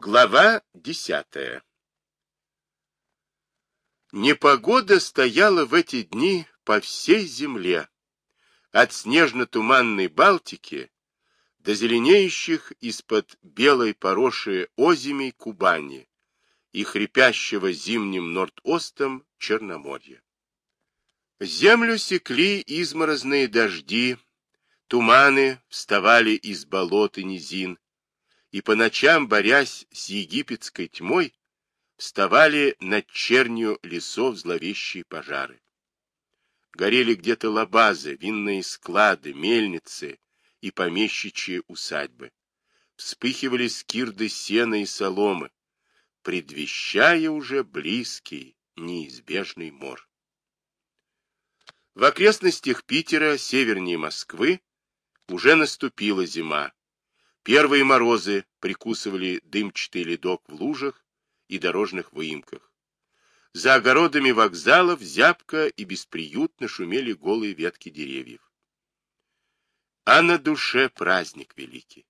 Глава десятая Непогода стояла в эти дни по всей земле, от снежно-туманной Балтики до зеленеющих из-под белой пороши озимей Кубани и хрипящего зимним норд-остом Черноморья. Землю секли изморозные дожди, туманы вставали из болот и низин, и по ночам, борясь с египетской тьмой, вставали над чернью лесов зловещие пожары. Горели где-то лабазы, винные склады, мельницы и помещичьи усадьбы. Вспыхивали скирды сена и соломы, предвещая уже близкий, неизбежный мор. В окрестностях Питера, севернее Москвы, уже наступила зима. Первые морозы прикусывали дымчатый ледок в лужах и дорожных выемках. За огородами вокзалов зябко и бесприютно шумели голые ветки деревьев. А на душе праздник великий.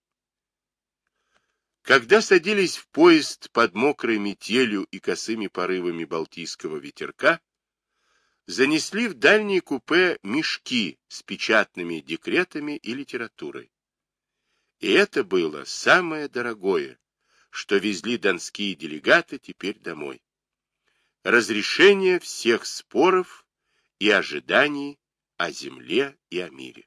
Когда садились в поезд под мокрой метелью и косыми порывами балтийского ветерка, занесли в дальние купе мешки с печатными декретами и литературой. И это было самое дорогое, что везли донские делегаты теперь домой. Разрешение всех споров и ожиданий о земле и о мире.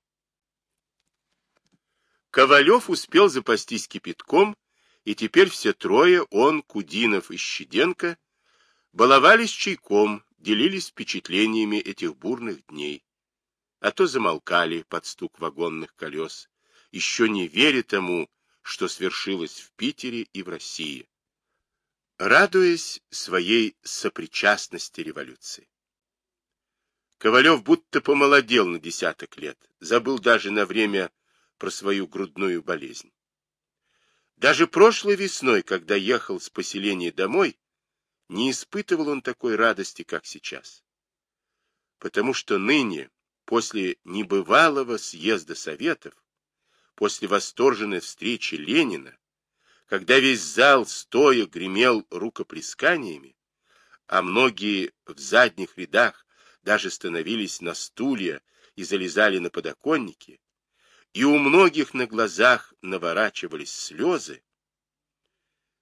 Ковалев успел запастись кипятком, и теперь все трое, он, Кудинов и Щеденко, баловались чайком, делились впечатлениями этих бурных дней, а то замолкали под стук вагонных колес, еще не веря тому, что свершилось в Питере и в России, радуясь своей сопричастности революции. Ковалев будто помолодел на десяток лет, забыл даже на время про свою грудную болезнь. Даже прошлой весной, когда ехал с поселения домой, не испытывал он такой радости, как сейчас. Потому что ныне, после небывалого съезда Советов, после восторженной встречи Ленина, когда весь зал стоя гремел рукоплесканиями, а многие в задних рядах даже становились на стулья и залезали на подоконники, и у многих на глазах наворачивались слезы,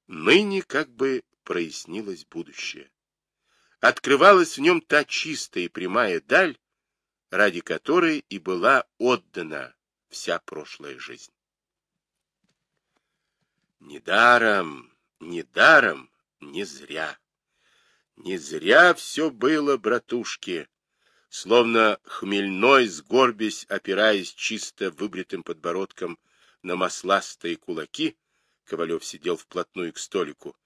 ныне как бы прояснилось будущее. Открывалась в нем та чистая и прямая даль, ради которой и была отдана вся прошлая жизнь. Недаром, недаром, не зря. Не зря все было, братушки, словно хмельной, сгорбясь, опираясь чисто выбритым подбородком на масластые кулаки, Ковалев сидел вплотную к столику.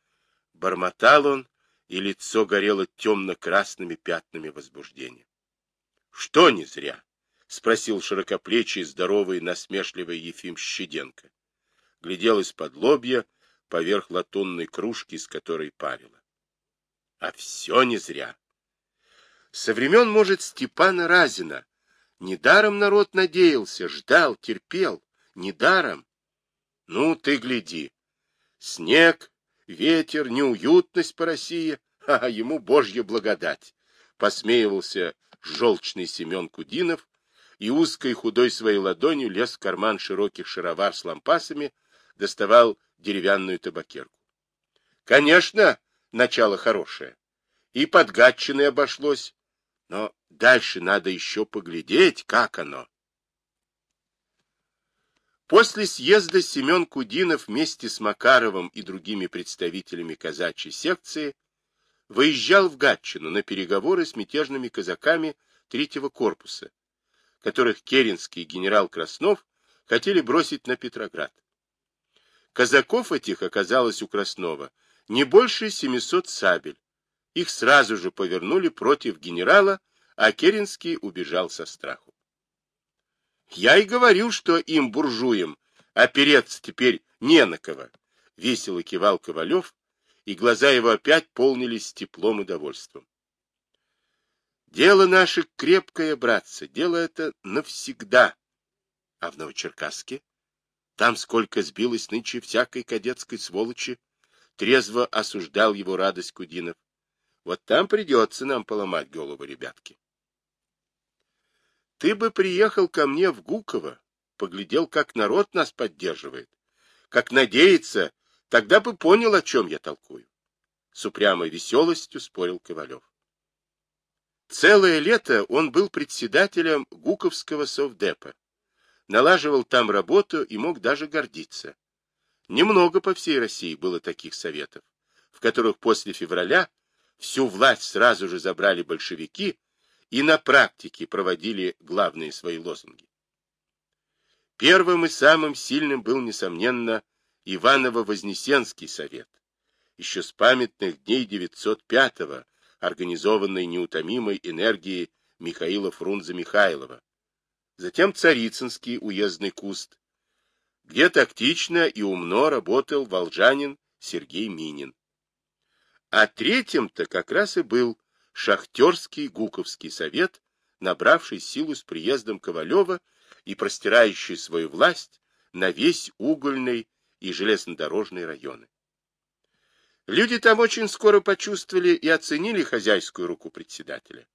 Бормотал он, и лицо горело темно-красными пятнами возбуждения. Что не зря? — спросил широкоплечий, здоровый, насмешливый Ефим Щеденко. Глядел из-под лобья поверх латунной кружки, с которой парило. А все не зря. Со времен, может, Степана Разина. Недаром народ надеялся, ждал, терпел. Недаром. Ну, ты гляди. Снег, ветер, неуютность по России, а ему божья благодать. Посмеивался желчный Семен Кудинов, и узкой худой своей ладонью лез в карман широких шаровар с лампасами, доставал деревянную табакерку. Конечно, начало хорошее. И под Гатчиной обошлось. Но дальше надо еще поглядеть, как оно. После съезда Семен Кудинов вместе с Макаровым и другими представителями казачьей секции выезжал в Гатчину на переговоры с мятежными казаками третьего корпуса, которых Керенский и генерал Краснов хотели бросить на Петроград. Казаков этих оказалось у Краснова не больше 700 сабель. Их сразу же повернули против генерала, а Керенский убежал со страху. Я и говорил, что им, буржуям, опереться теперь не на кого, — весело кивал Ковалев, и глаза его опять полнились теплом и довольством. Дело наше крепкое, братцы, дело это навсегда. А в Новочеркасске? Там сколько сбилось нынче всякой кадетской сволочи, трезво осуждал его радость Кудинов. Вот там придется нам поломать голову, ребятки. Ты бы приехал ко мне в Гуково, поглядел, как народ нас поддерживает, как надеется, тогда бы понял, о чем я толкую. С упрямой веселостью спорил Ковалев. Целое лето он был председателем Гуковского совдепа, налаживал там работу и мог даже гордиться. Немного по всей России было таких советов, в которых после февраля всю власть сразу же забрали большевики и на практике проводили главные свои лозунги. Первым и самым сильным был, несомненно, Иваново-Вознесенский совет, еще с памятных дней 905-го, организованной неутомимой энергией Михаила Фрунзе-Михайлова. Затем Царицынский уездный куст, где тактично и умно работал волжанин Сергей Минин. А третьим-то как раз и был Шахтерский Гуковский совет, набравший силу с приездом Ковалева и простирающий свою власть на весь угольный и железнодорожный районы. Люди там очень скоро почувствовали и оценили хозяйскую руку председателя,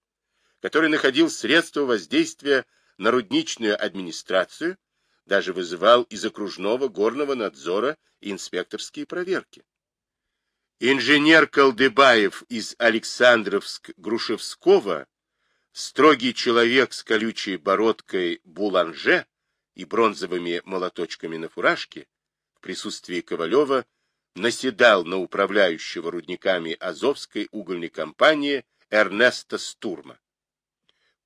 который находил средства воздействия на рудничную администрацию, даже вызывал из окружного горного надзора инспекторские проверки. Инженер Колдыбаев из Александровск-Грушевского, строгий человек с колючей бородкой Буланже и бронзовыми молоточками на фуражке, в присутствии Ковалева наседал на управляющего рудниками Азовской угольной компании Эрнеста Стурма.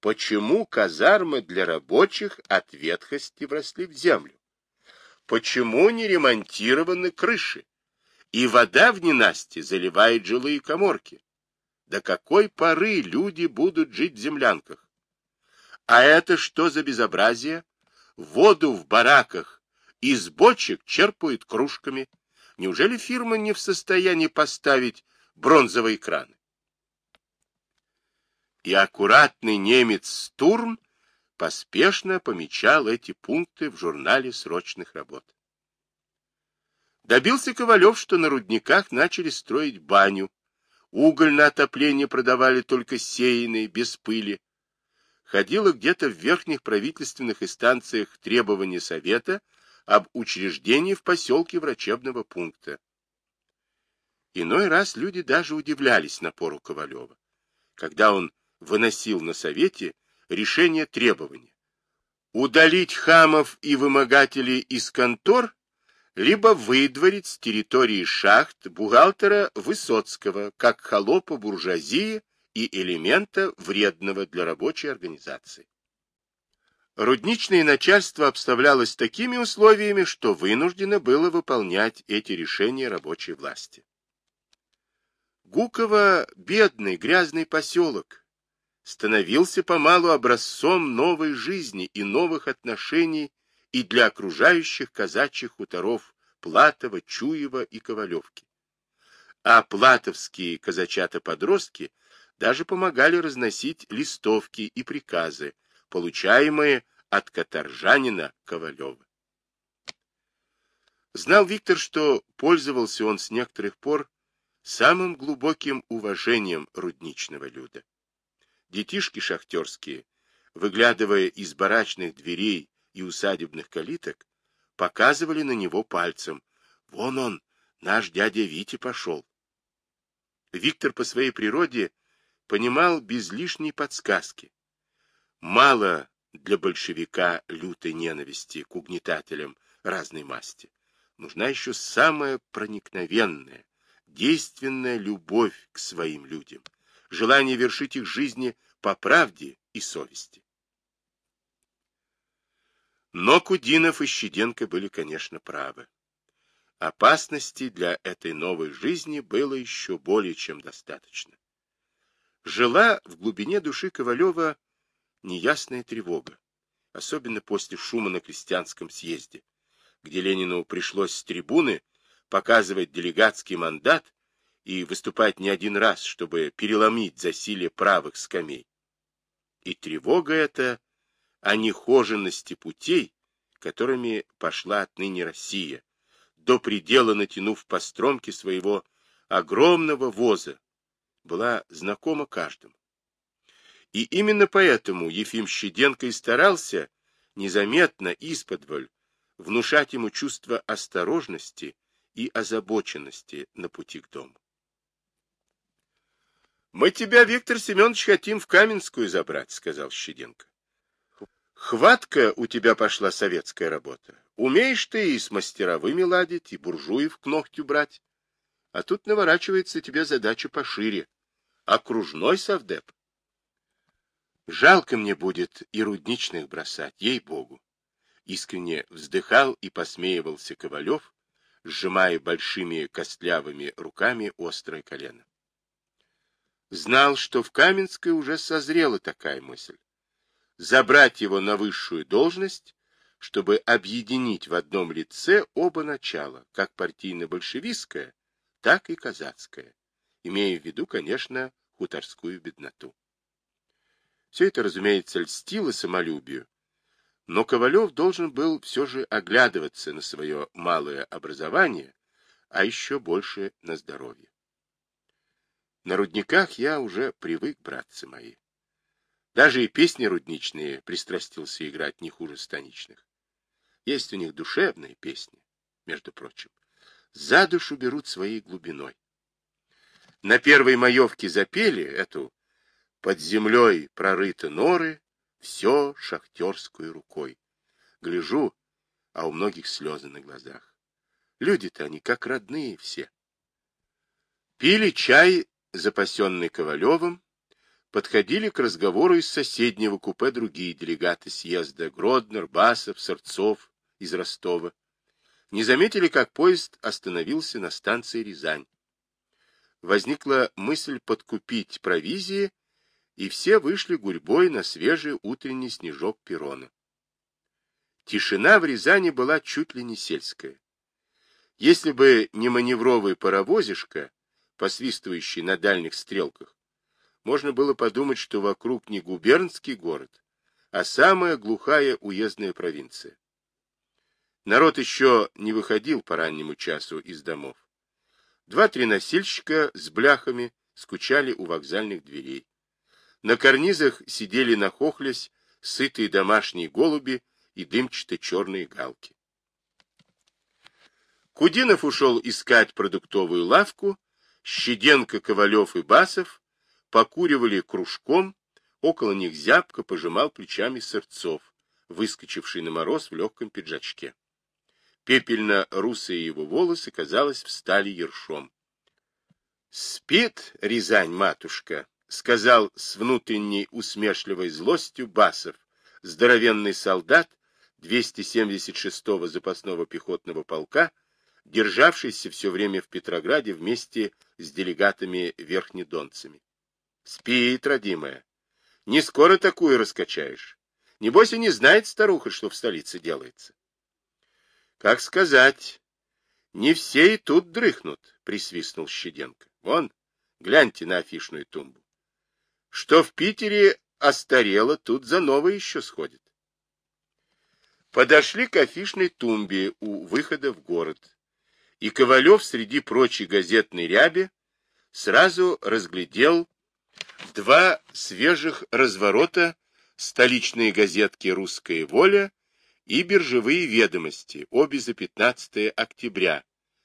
Почему казармы для рабочих от ветхости вросли в землю? Почему не ремонтированы крыши? И вода в ненасти заливает жилые коморки. До какой поры люди будут жить в землянках? А это что за безобразие? Воду в бараках из бочек черпают кружками. Неужели фирма не в состоянии поставить бронзовые краны? И аккуратный немец Стурм поспешно помечал эти пункты в журнале срочных работ. Добился Ковалев, что на рудниках начали строить баню. Уголь на отопление продавали только сеянный, без пыли. Ходило где-то в верхних правительственных инстанциях требование совета об учреждении в поселке врачебного пункта. Иной раз люди даже удивлялись напору Ковалева, когда он выносил на совете решение требования. Удалить хамов и вымогателей из контор, либо выдворить с территории шахт бухгалтера Высоцкого, как холопа буржуазии и элемента вредного для рабочей организации. Рудничное начальство обставлялось такими условиями, что вынуждено было выполнять эти решения рабочей власти. Гуково – бедный, грязный поселок, становился помалу образцом новой жизни и новых отношений и для окружающих казачьих хуторов Платова, Чуева и Ковалевки. А платовские казачата-подростки даже помогали разносить листовки и приказы, получаемые от каторжанина Ковалева. Знал Виктор, что пользовался он с некоторых пор самым глубоким уважением рудничного люда. Детишки шахтерские, выглядывая из барачных дверей и усадебных калиток, показывали на него пальцем. Вон он, наш дядя Витя пошел. Виктор по своей природе понимал без лишней подсказки. Мало для большевика лютой ненависти к угнетателям разной масти. Нужна еще самая проникновенная, действенная любовь к своим людям, желание вершить их жизни по правде и совести. Но Кудинов и Щеденко были, конечно, правы. Опасностей для этой новой жизни было еще более чем достаточно. Жила в глубине души Ковалева неясная тревога, особенно после шума на крестьянском съезде, где Ленину пришлось с трибуны показывать делегатский мандат и выступать не один раз, чтобы переломить засилие правых скамей. И тревога эта о нехоженности путей, которыми пошла отныне Россия, до предела натянув по стромке своего огромного воза, была знакома каждому. И именно поэтому Ефим Щеденко и старался незаметно, исподволь, внушать ему чувство осторожности и озабоченности на пути к дому. «Мы тебя, Виктор Семенович, хотим в Каменскую забрать», — сказал Щеденко. «Хватка у тебя пошла советская работа. Умеешь ты и с мастеровыми ладить, и буржуев к ногтю брать. А тут наворачивается тебе задача пошире. Окружной совдеп. Жалко мне будет и рудничных бросать, ей-богу. Искренне вздыхал и посмеивался Ковалев, сжимая большими костлявыми руками острое колено. Знал, что в Каменской уже созрела такая мысль. Забрать его на высшую должность, чтобы объединить в одном лице оба начала, как партийно-большевистское, так и казацкое, имея в виду, конечно, хуторскую бедноту. Все это, разумеется, льстило самолюбию, но Ковалев должен был все же оглядываться на свое малое образование, а еще больше на здоровье. На рудниках я уже привык, братцы мои. Даже и песни рудничные пристрастился играть не хуже станичных. Есть у них душевные песни, между прочим. За душу берут своей глубиной. На первой маевке запели эту под землей прорыты норы, все шахтерской рукой. Гляжу, а у многих слезы на глазах. Люди-то они как родные все. Пили чай, запасенный Ковалевым, подходили к разговору из соседнего купе другие делегаты съезда Гроднер, Басов, Сырцов из Ростова. Не заметили, как поезд остановился на станции Рязань. Возникла мысль подкупить провизии и все вышли гурьбой на свежий утренний снежок перрона. Тишина в Рязани была чуть ли не сельская. Если бы не маневровый паровозишка, посвистывающий на дальних стрелках, можно было подумать, что вокруг не губернский город, а самая глухая уездная провинция. Народ еще не выходил по раннему часу из домов. Два-три носильщика с бляхами скучали у вокзальных дверей. На карнизах сидели нахохлясь сытые домашние голуби и дымчато-черные галки. Кудинов ушел искать продуктовую лавку, Щеденко, Ковалев и Басов покуривали кружком, около них зябко пожимал плечами Сырцов, выскочивший на мороз в легком пиджачке. Пепельно-русые его волосы, казалось, встали ершом. «Спит Рязань, матушка!» Сказал с внутренней усмешливой злостью Басов, здоровенный солдат 276-го запасного пехотного полка, державшийся все время в Петрограде вместе с делегатами-верхнедонцами. Спит, родимая. Не скоро такую раскачаешь. Небось и не знает старуха, что в столице делается. Как сказать, не все и тут дрыхнут, присвистнул Щеденко. Вон, гляньте на афишную тумбу. Что в Питере остарело, тут за новое еще сходит. Подошли к афишной тумбе у выхода в город, и Ковалев среди прочей газетной ряби сразу разглядел два свежих разворота столичные газетки «Русская воля» и биржевые ведомости, обе за 15 октября,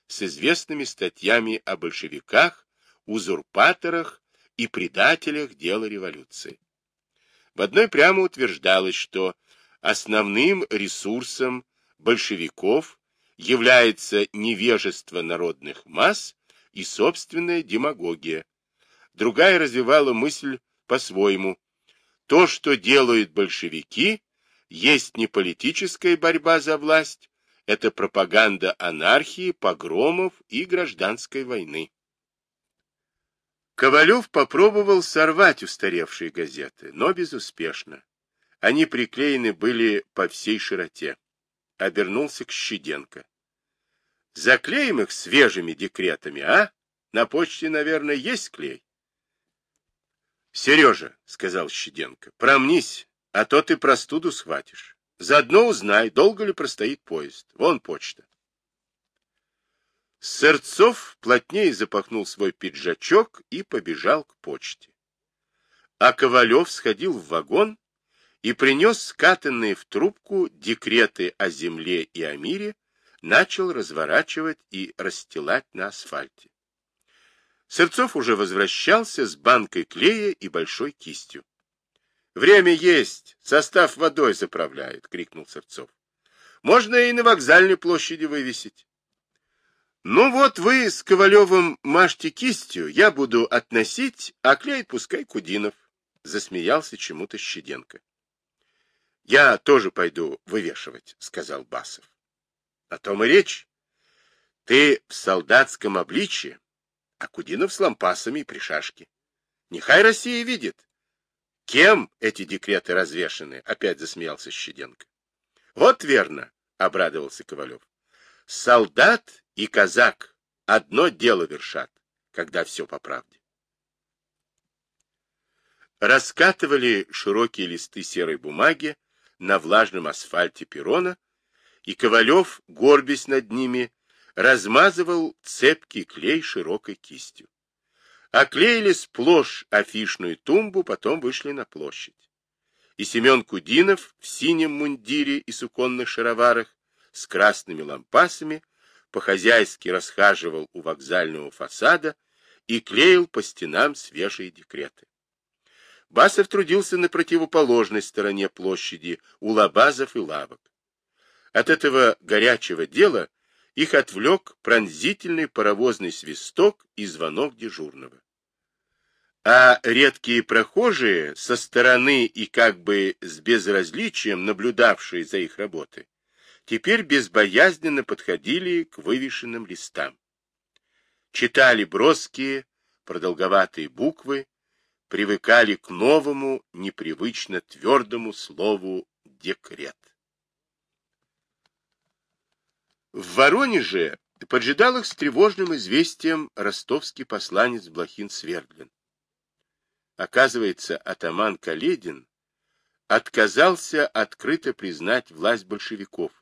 с известными статьями о большевиках, узурпаторах и предателях дела революции. В одной прямо утверждалось, что основным ресурсом большевиков является невежество народных масс и собственная демагогия. Другая развивала мысль по-своему. То, что делают большевики, есть не политическая борьба за власть, это пропаганда анархии, погромов и гражданской войны. Ковалев попробовал сорвать устаревшие газеты, но безуспешно. Они приклеены были по всей широте. Обернулся к Щеденко. Заклеим их свежими декретами, а? На почте, наверное, есть клей. Сережа, — сказал Щеденко, — промнись, а то ты простуду схватишь. Заодно узнай, долго ли простоит поезд. Вон почта. Сырцов плотнее запахнул свой пиджачок и побежал к почте. А Ковалев сходил в вагон и принес скатанные в трубку декреты о земле и о мире, начал разворачивать и расстилать на асфальте. Сырцов уже возвращался с банкой клея и большой кистью. — Время есть, состав водой заправляет, — крикнул Сырцов. — Можно и на вокзальной площади вывесить. — Ну вот вы с Ковалевым мажьте кистью, я буду относить, а клеит пускай Кудинов, — засмеялся чему-то Щеденко. — Я тоже пойду вывешивать, — сказал Басов. — О том и речь. Ты в солдатском обличье, а Кудинов с лампасами и при шашке. Нехай Россия видит. Кем эти декреты развешаны? Опять засмеялся Щеденко. Вот верно, обрадовался Ковалев. Солдат и казак одно дело вершат, когда все по правде. Раскатывали широкие листы серой бумаги на влажном асфальте перрона, и Ковалев, горбясь над ними, размазывал цепкий клей широкой кистью. Оклеили сплошь афишную тумбу, потом вышли на площадь. И Семен Кудинов в синем мундире и суконных шароварах с красными лампасами по-хозяйски расхаживал у вокзального фасада и клеил по стенам свежие декреты. Басов трудился на противоположной стороне площади, у лабазов и лавок. От этого горячего дела их отвлек пронзительный паровозный свисток и звонок дежурного. А редкие прохожие, со стороны и как бы с безразличием наблюдавшие за их работой, теперь безбоязненно подходили к вывешенным листам. Читали броские, продолговатые буквы, привыкали к новому, непривычно твердому слову «декрет». В Воронеже поджидал их с тревожным известием ростовский посланец Блохин Свердлин. Оказывается, атаман Каледин отказался открыто признать власть большевиков,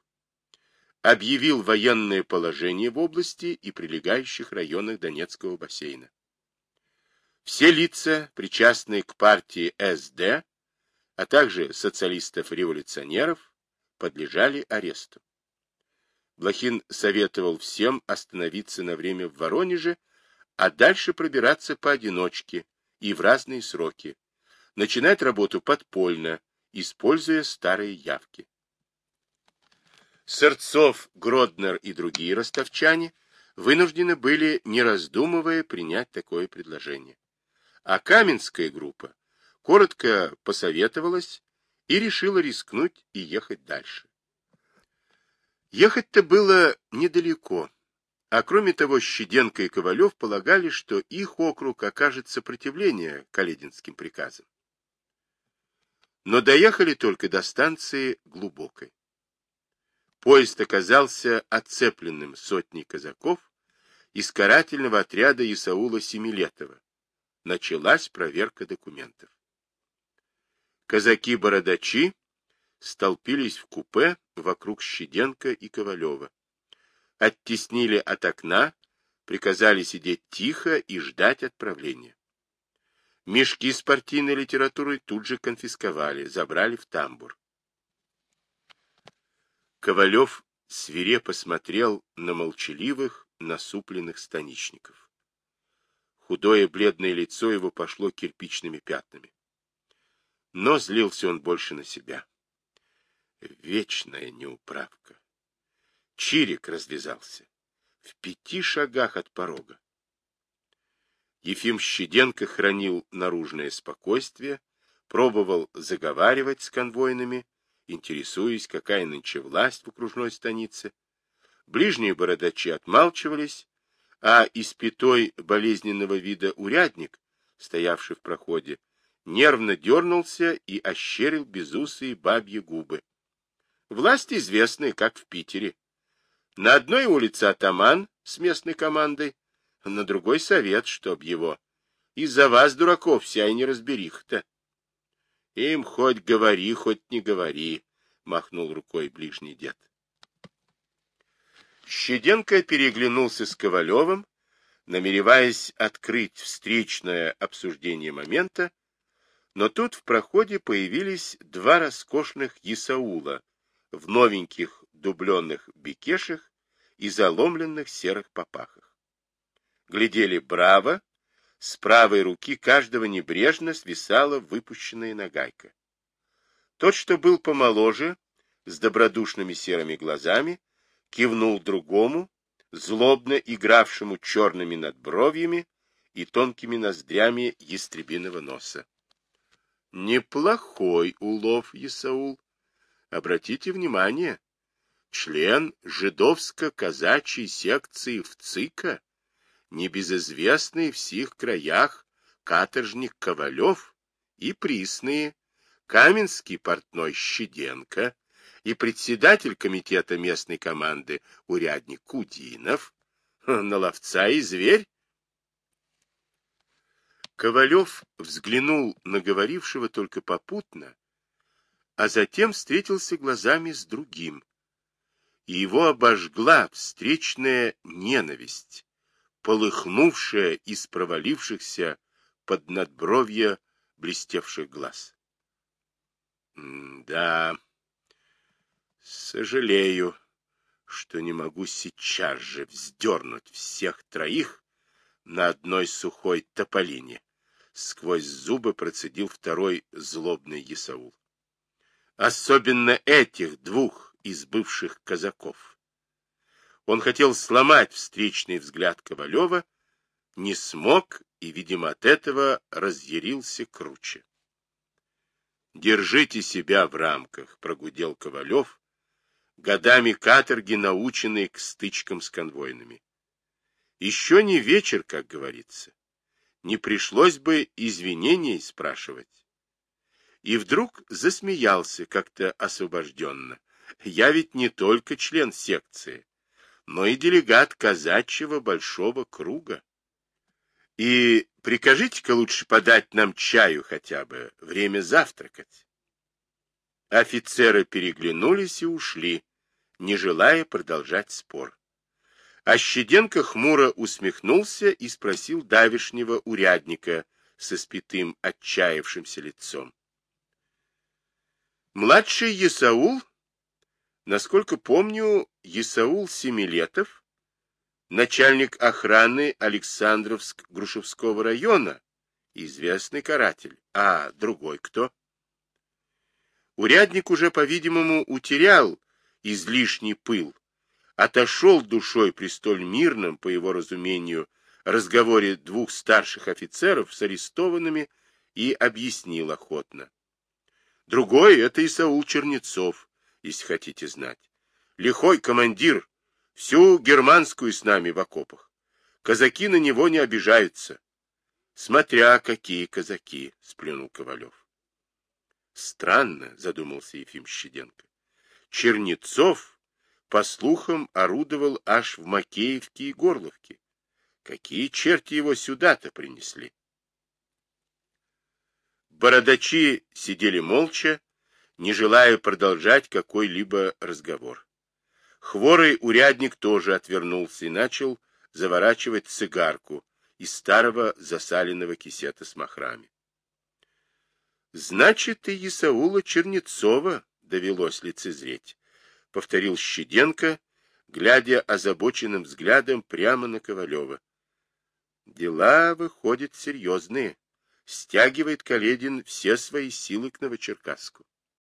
объявил военное положение в области и прилегающих районах Донецкого бассейна. Все лица, причастные к партии СД, а также социалистов-революционеров, подлежали аресту. Блохин советовал всем остановиться на время в Воронеже, а дальше пробираться поодиночке и в разные сроки, начинать работу подпольно, используя старые явки. Сырцов, Гроднер и другие ростовчане вынуждены были, не раздумывая, принять такое предложение. А Каменская группа коротко посоветовалась и решила рискнуть и ехать дальше. Ехать-то было недалеко, а кроме того Щеденко и Ковалев полагали, что их округ окажет сопротивление калединским приказам. Но доехали только до станции Глубокой. Поезд оказался оцепленным сотней казаков из карательного отряда Исаула Семилетова. Началась проверка документов. Казаки-бородачи столпились в купе вокруг Щеденко и Ковалева. Оттеснили от окна, приказали сидеть тихо и ждать отправления. Мешки с партийной литературой тут же конфисковали, забрали в тамбур. Ковалев свирепо смотрел на молчаливых, насупленных станичников. Худое бледное лицо его пошло кирпичными пятнами. Но злился он больше на себя. Вечная неуправка. Чирик развязался. В пяти шагах от порога. Ефим Щеденко хранил наружное спокойствие, пробовал заговаривать с конвойными, интересуясь, какая нынче власть в окружной станице. Ближние бородачи отмалчивались, а испятой болезненного вида урядник, стоявший в проходе, нервно дернулся и ощерил безусые бабьи губы. Власть известная, как в Питере. На одной улице атаман с местной командой, на другой совет, чтоб его. Из-за вас, дураков, вся и не разберих-то. Им хоть говори, хоть не говори, махнул рукой ближний дед. Щеденко переглянулся с Ковалевым, намереваясь открыть встречное обсуждение момента, но тут в проходе появились два роскошных Исаула в новеньких дубленных бекешах и заломленных серых попахах. Глядели браво, с правой руки каждого небрежно свисала выпущенная нагайка. Тот, что был помоложе, с добродушными серыми глазами, кивнул другому, злобно игравшему черными надбровьями и тонкими ноздрями ястребиного носа. Неплохой улов, Исаул. Обратите внимание, член жидовско-казачьей секции в ЦИКа, небезызвестный в сих краях каторжник Ковалев и присные Каменский портной Щеденко и председатель комитета местной команды урядник Кудинов, на ловца и зверь. Ковалев взглянул на говорившего только попутно, а затем встретился глазами с другим, и его обожгла встречная ненависть, полыхнувшая из провалившихся под надбровья блестевших глаз. да, сожалею, что не могу сейчас же вздернуть всех троих на одной сухой тополине. Сквозь зубы процедил второй злобный Исаул. Особенно этих двух из бывших казаков. Он хотел сломать встречный взгляд Ковалева, не смог и, видимо, от этого разъярился круче. «Держите себя в рамках», — прогудел Ковалев, годами каторги наученный к стычкам с конвойными. Еще не вечер, как говорится. Не пришлось бы извинений спрашивать. И вдруг засмеялся как-то освобожденно. Я ведь не только член секции, но и делегат казачьего большого круга. И прикажите-ка лучше подать нам чаю хотя бы, время завтракать. Офицеры переглянулись и ушли, не желая продолжать спор. А Щеденко хмуро усмехнулся и спросил давишнего урядника со спитым отчаявшимся лицом. Младший Есаул, насколько помню, Есаул Семилетов, начальник охраны Александровск-Грушевского района, известный каратель. А другой кто? Урядник уже, по-видимому, утерял излишний пыл, отошел душой при столь мирном, по его разумению, разговоре двух старших офицеров с арестованными и объяснил охотно. Другой — это Исаул Чернецов, если хотите знать. Лихой командир, всю германскую с нами в окопах. Казаки на него не обижаются. Смотря какие казаки, — сплюнул Ковалев. Странно, — задумался Ефим Щеденко. Чернецов, по слухам, орудовал аж в Макеевке и Горловке. Какие черти его сюда-то принесли? Бородачи сидели молча, не желая продолжать какой-либо разговор. Хворый урядник тоже отвернулся и начал заворачивать цигарку из старого засаленного кисета с махрами. Значит, и Исаула Чернецова довелось лицезреть, — повторил Щеденко, глядя озабоченным взглядом прямо на Ковалева. Дела выходят серьезные. Стягивает Каледин все свои силы к Новочеркасску.